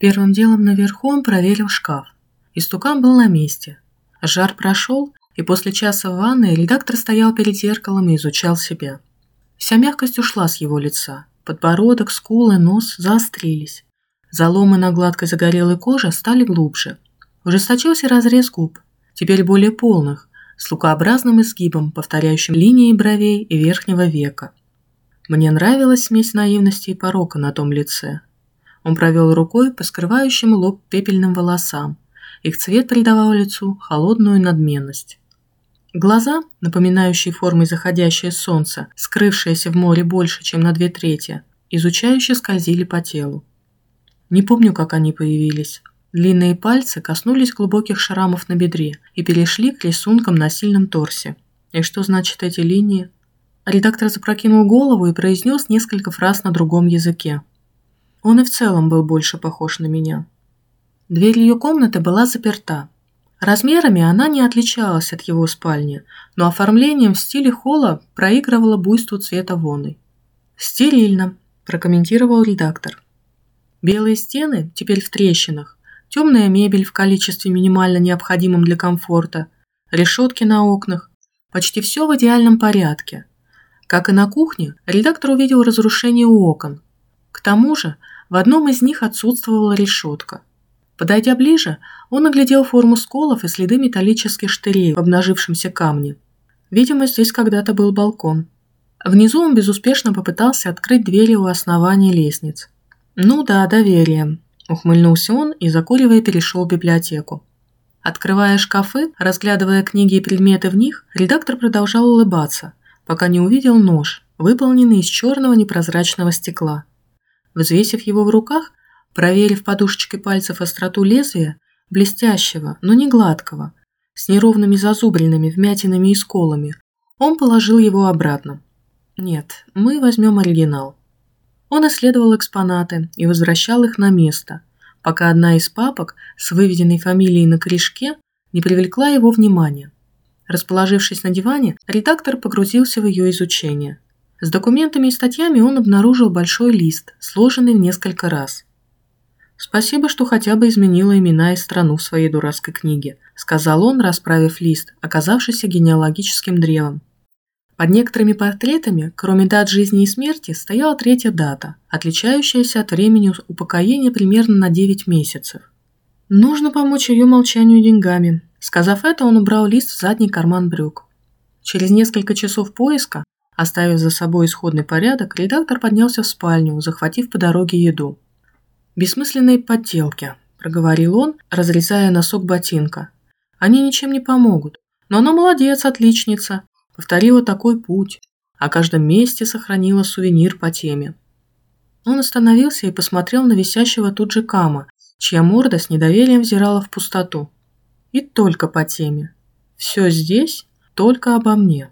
Первым делом наверху он проверил шкаф. Истукан был на месте. Жар прошел, и после часа в ванной редактор стоял перед зеркалом и изучал себя. Вся мягкость ушла с его лица. Подбородок, скулы, нос заострились. Заломы на гладкой загорелой коже стали глубже. Ужесточился разрез губ, теперь более полных, с лукообразным изгибом, повторяющим линии бровей и верхнего века. Мне нравилась смесь наивности и порока на том лице. Он провел рукой по скрывающим лоб пепельным волосам. Их цвет придавал лицу холодную надменность. Глаза, напоминающие формой заходящее солнце, скрывшееся в море больше, чем на две трети, изучающе скользили по телу. Не помню, как они появились. Длинные пальцы коснулись глубоких шрамов на бедре и перешли к рисункам на сильном торсе. И что значит эти линии? Редактор запрокинул голову и произнес несколько фраз на другом языке. Он и в целом был больше похож на меня. Дверь ее комнаты была заперта, Размерами она не отличалась от его спальни, но оформлением в стиле холла проигрывала буйству цвета воны. «Стерильно», – прокомментировал редактор. Белые стены, теперь в трещинах, темная мебель в количестве минимально необходимом для комфорта, решетки на окнах, почти все в идеальном порядке. Как и на кухне, редактор увидел разрушение у окон. К тому же в одном из них отсутствовала решетка – Подойдя ближе, он оглядел форму сколов и следы металлических штырей в обнажившемся камне. Видимо, здесь когда-то был балкон. Внизу он безуспешно попытался открыть двери у основания лестниц. «Ну да, доверие», – ухмыльнулся он и, закуривая, перешел в библиотеку. Открывая шкафы, разглядывая книги и предметы в них, редактор продолжал улыбаться, пока не увидел нож, выполненный из черного непрозрачного стекла. Взвесив его в руках, Проверив подушечкой пальцев остроту лезвия, блестящего, но не гладкого, с неровными зазубринами, вмятинами и сколами, он положил его обратно. Нет, мы возьмем оригинал. Он исследовал экспонаты и возвращал их на место, пока одна из папок с выведенной фамилией на корешке не привлекла его внимание. Расположившись на диване, редактор погрузился в ее изучение. С документами и статьями он обнаружил большой лист, сложенный в несколько раз – «Спасибо, что хотя бы изменила имена и страну в своей дурацкой книге», сказал он, расправив лист, оказавшийся генеалогическим древом. Под некоторыми портретами, кроме дат жизни и смерти, стояла третья дата, отличающаяся от времени упокоения примерно на 9 месяцев. Нужно помочь ее молчанию деньгами. Сказав это, он убрал лист в задний карман брюк. Через несколько часов поиска, оставив за собой исходный порядок, редактор поднялся в спальню, захватив по дороге еду. «Бессмысленные подделки», – проговорил он, разрезая носок ботинка. «Они ничем не помогут. Но она молодец, отличница. Повторила такой путь. О каждом месте сохранила сувенир по теме». Он остановился и посмотрел на висящего тут же Кама, чья морда с недоверием взирала в пустоту. И только по теме. «Все здесь только обо мне».